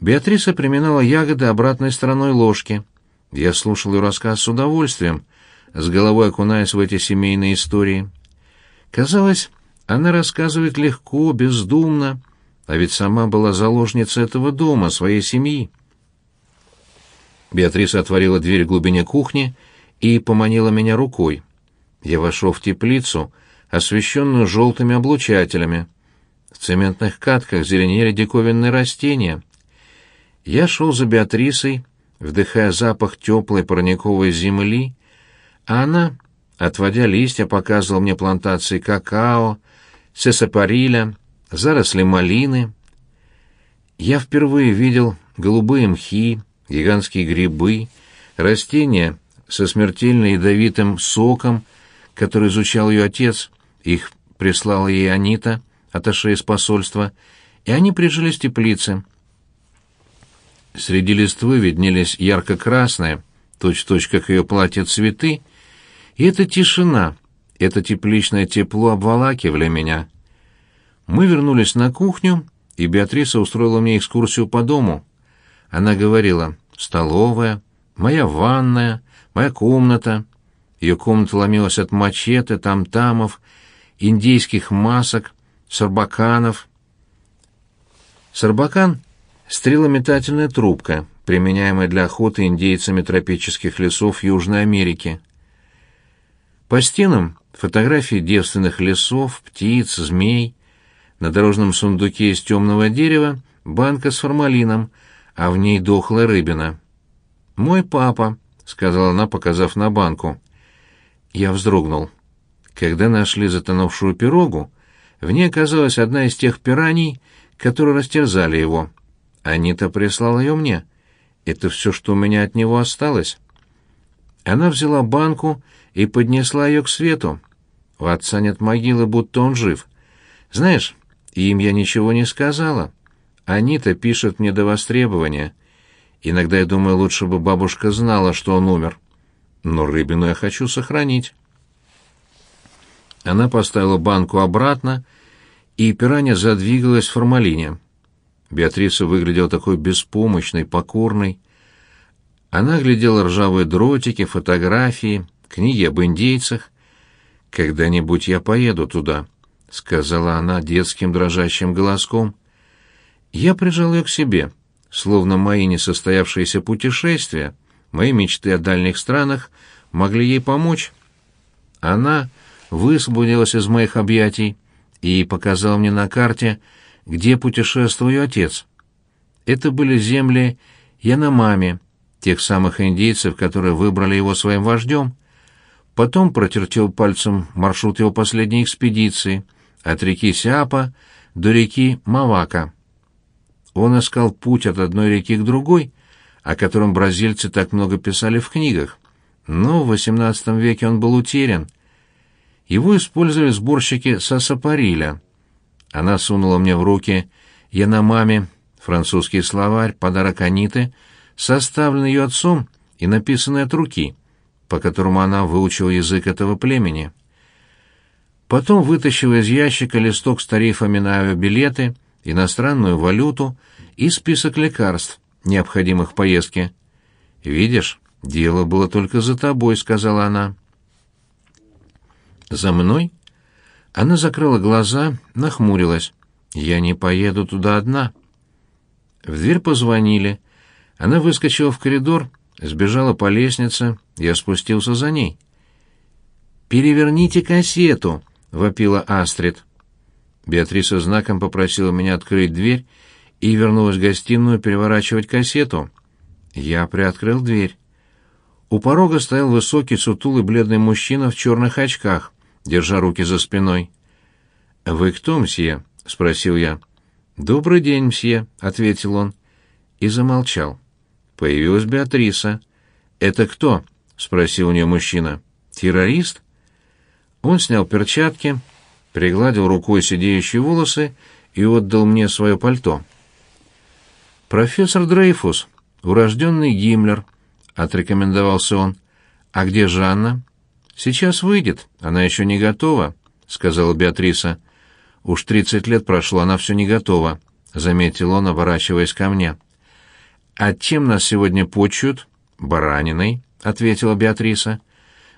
Беатриса приминала ягоды обратной стороной ложки. Я слушал ее рассказ с удовольствием, с головой окунаясь в эти семейные истории. Казалось, она рассказывает легко, бездумно, а ведь сама была заложницей этого дома, своей семьи. Беатриса отворила дверь в глубине кухни и поманила меня рукой. Я вошел в теплицу, освещенную желтыми облучателями. В цементных катках зеленели диковинные растения. Я шел за Беатрисой, вдыхая запах теплой парниковой земли, а она, отводя листья, показывала мне плантации какао, сесапариля, заросли малины. Я впервые видел голубые мхи, гигантские грибы, растения со смертельно ядовитым соком, который изучал ее отец, их прислала ей Анита, аташе из посольства, и они прижились в теплице. Среди листвы виднелись ярко-красные, точь-в-точь, как ее платье, цветы, и эта тишина, это тепличное тепло обволакивали меня. Мы вернулись на кухню, и Беатриса устроила мне экскурсию по дому. Она говорила «столовая», «моя ванная», «моя комната». Ее комната ломилась от мачете, там-тамов, индейских масок, сарбаканов. Сарбакан — стрелометательная трубка, применяемая для охоты индейцами тропических лесов Южной Америки. По стенам фотографии девственных лесов, птиц, змей. На дорожном сундуке из темного дерева банка с формалином, а в ней дохлая рыбина. «Мой папа», — сказала она, показав на банку. Я вздрогнул. Когда нашли затонувшую пирогу, в ней оказалась одна из тех пираний, которые растерзали его. Анита прислала ее мне. Это все, что у меня от него осталось. Она взяла банку и поднесла ее к свету. У отца нет могилы, будто он жив. Знаешь, им я ничего не сказала. Анита пишет мне до востребования. Иногда я думаю, лучше бы бабушка знала, что он умер. Но рыбину я хочу сохранить. Она поставила банку обратно, и пиранья задвигалась в формалине. Беатриса выглядела такой беспомощной, покорной. Она глядела ржавые дротики, фотографии, книги об индейцах. «Когда-нибудь я поеду туда», — сказала она детским дрожащим голоском. Я прижал ее к себе, словно мои несостоявшиеся путешествия, мои мечты о дальних странах могли ей помочь. Она высвободилась из моих объятий и показала мне на карте, где путешествовал отец. Это были земли Яномами, тех самых индейцев, которые выбрали его своим вождем. Потом протертел пальцем маршрут его последней экспедиции от реки Сиапа до реки Мавака. Он искал путь от одной реки к другой, о котором бразильцы так много писали в книгах. Но в XVIII веке он был утерян. Его использовали сборщики сасапариля. Она сунула мне в руки Яномами, французский словарь, подарок Аниты, составленный ее отцом и написанный от руки, по которому она выучила язык этого племени. Потом вытащила из ящика листок с тарифами на авиабилеты, иностранную валюту и список лекарств, необходимых поездке. «Видишь, дело было только за тобой», — сказала она. «За мной?» Она закрыла глаза, нахмурилась. «Я не поеду туда одна». В дверь позвонили. Она выскочила в коридор, сбежала по лестнице, я спустился за ней. «Переверните кассету!» — вопила Астрид. Беатриса знаком попросила меня открыть дверь и вернулась в гостиную переворачивать кассету. Я приоткрыл дверь. У порога стоял высокий, сутулый, бледный мужчина в черных очках держа руки за спиной. «Вы кто, мсье?» — спросил я. «Добрый день, мсье», — ответил он. И замолчал. Появилась Беатриса. «Это кто?» — спросил у нее мужчина. «Террорист?» Он снял перчатки, пригладил рукой сидеющие волосы и отдал мне свое пальто. «Профессор Дрейфус, урожденный Гиммлер», — отрекомендовался он. «А где Жанна?» «Сейчас выйдет, она еще не готова», — сказала Беатриса. «Уж тридцать лет прошло, она все не готова», — заметил он, оборачиваясь ко мне. «А чем нас сегодня почуют?» «Бараниной», — ответила Беатриса.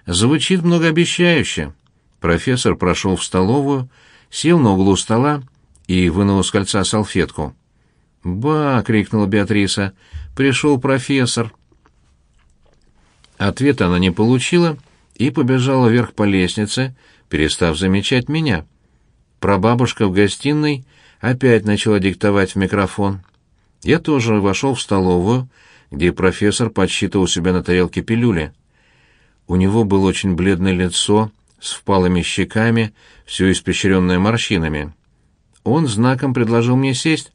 «Звучит многообещающе». Профессор прошел в столовую, сел на углу стола и вынул из кольца салфетку. «Ба!» — крикнула Беатриса. «Пришел профессор!» Ответа она не получила и побежала вверх по лестнице, перестав замечать меня. Прабабушка в гостиной опять начала диктовать в микрофон. Я тоже вошел в столовую, где профессор подсчитывал себя на тарелке пилюли. У него было очень бледное лицо, с впалыми щеками, все испещренное морщинами. Он знаком предложил мне сесть.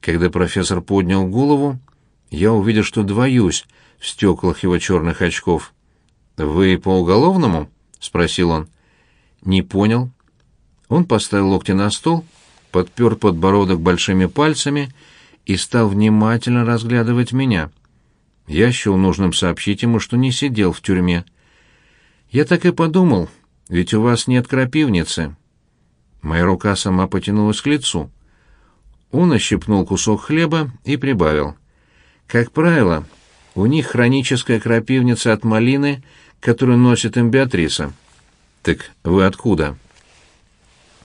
Когда профессор поднял голову, я увидел, что двоюсь в стеклах его черных очков. «Вы по уголовному?» — спросил он. «Не понял». Он поставил локти на стол, подпер подбородок большими пальцами и стал внимательно разглядывать меня. Я счел нужным сообщить ему, что не сидел в тюрьме. «Я так и подумал, ведь у вас нет крапивницы». Моя рука сама потянулась к лицу. Он ощипнул кусок хлеба и прибавил. «Как правило, у них хроническая крапивница от малины, которую носит им Беатриса». «Так вы откуда?»